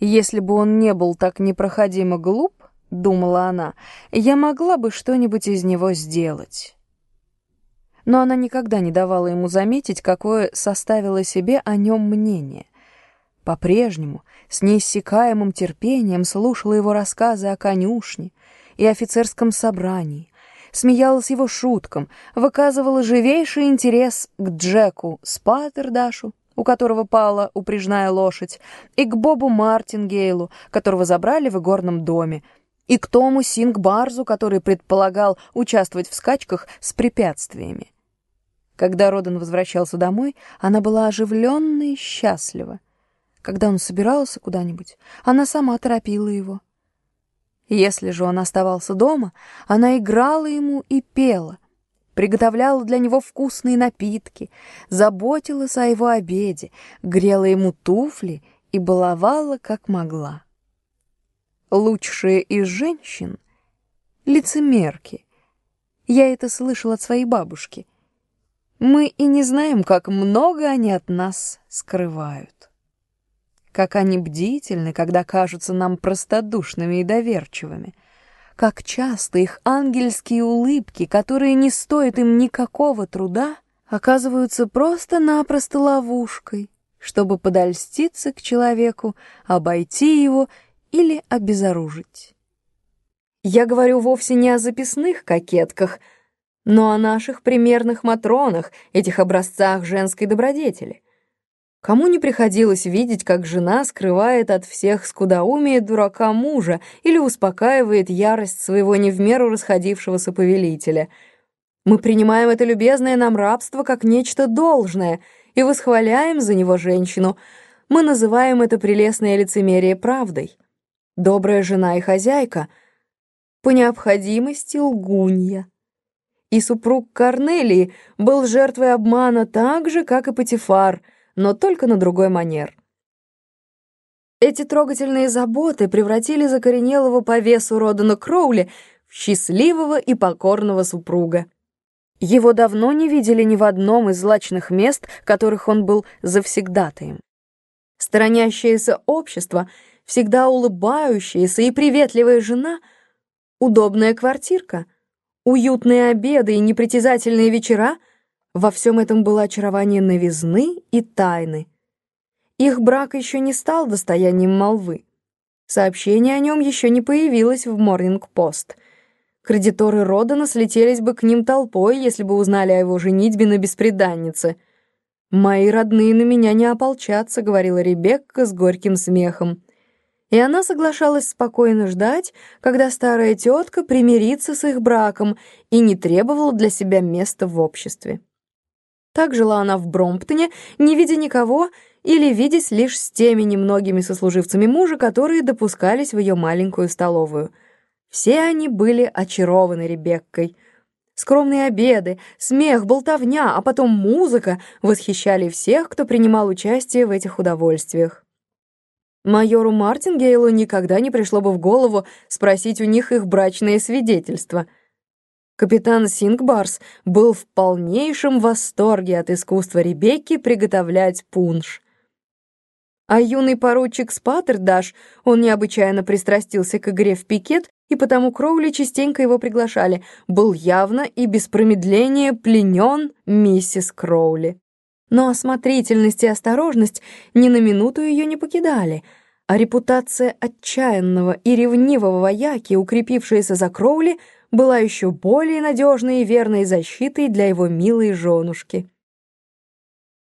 Если бы он не был так непроходимо глуп, думала она, я могла бы что-нибудь из него сделать. Но она никогда не давала ему заметить, какое составило себе о нем мнение. По-прежнему, с неиссякаемым терпением слушала его рассказы о конюшне и офицерском собрании, смеялась его шуткам, выказывала живейший интерес к Джеку Спаттердашу, у которого пала упряжная лошадь, и к Бобу Мартингейлу, которого забрали в игорном доме, и к Тому Сингбарзу, который предполагал участвовать в скачках с препятствиями. Когда Родан возвращался домой, она была оживленна и счастлива. Когда он собирался куда-нибудь, она сама торопила его. Если же он оставался дома, она играла ему и пела, приготовляла для него вкусные напитки, заботилась о его обеде, грела ему туфли и баловала, как могла. Лучшие из женщин — лицемерки. Я это слышала от своей бабушки. Мы и не знаем, как много они от нас скрывают. Как они бдительны, когда кажутся нам простодушными и доверчивыми. Как часто их ангельские улыбки, которые не стоят им никакого труда, оказываются просто-напросто ловушкой, чтобы подольститься к человеку, обойти его или обезоружить. Я говорю вовсе не о записных кокетках — но о наших примерных матронах, этих образцах женской добродетели. Кому не приходилось видеть, как жена скрывает от всех скудоумие дурака мужа или успокаивает ярость своего не в меру расходившегося повелителя. Мы принимаем это любезное нам рабство как нечто должное и восхваляем за него женщину. Мы называем это прелестное лицемерие правдой. Добрая жена и хозяйка — по необходимости лгунья и супруг Корнелии был жертвой обмана так же, как и Патифар, но только на другой манер. Эти трогательные заботы превратили закоренелого по весу Родана Кроули в счастливого и покорного супруга. Его давно не видели ни в одном из злачных мест, которых он был завсегдатаем. Сторонящееся общество, всегда улыбающаяся и приветливая жена, удобная квартирка — уютные обеды и непритязательные вечера — во всем этом было очарование новизны и тайны. Их брак еще не стал достоянием молвы. Сообщение о нем еще не появилось в Морнинг-Пост. Кредиторы Родана слетелись бы к ним толпой, если бы узнали о его женитьбе на беспреданнице. «Мои родные на меня не ополчатся», — говорила Ребекка с горьким смехом и она соглашалась спокойно ждать, когда старая тетка примирится с их браком и не требовала для себя места в обществе. Так жила она в Бромптоне, не видя никого или видясь лишь с теми немногими сослуживцами мужа, которые допускались в ее маленькую столовую. Все они были очарованы Ребеккой. Скромные обеды, смех, болтовня, а потом музыка восхищали всех, кто принимал участие в этих удовольствиях. Майору Мартингейлу никогда не пришло бы в голову спросить у них их брачное свидетельство. Капитан Сингбарс был в полнейшем восторге от искусства Ребекки приготовлять пунш. А юный поручик Спаттердаш, он необычайно пристрастился к игре в пикет, и потому Кроули частенько его приглашали, был явно и без промедления пленен миссис Кроули. Но осмотрительность и осторожность ни на минуту ее не покидали, а репутация отчаянного и ревнивого вояки, укрепившаяся за Кроули, была еще более надежной и верной защитой для его милой женушки.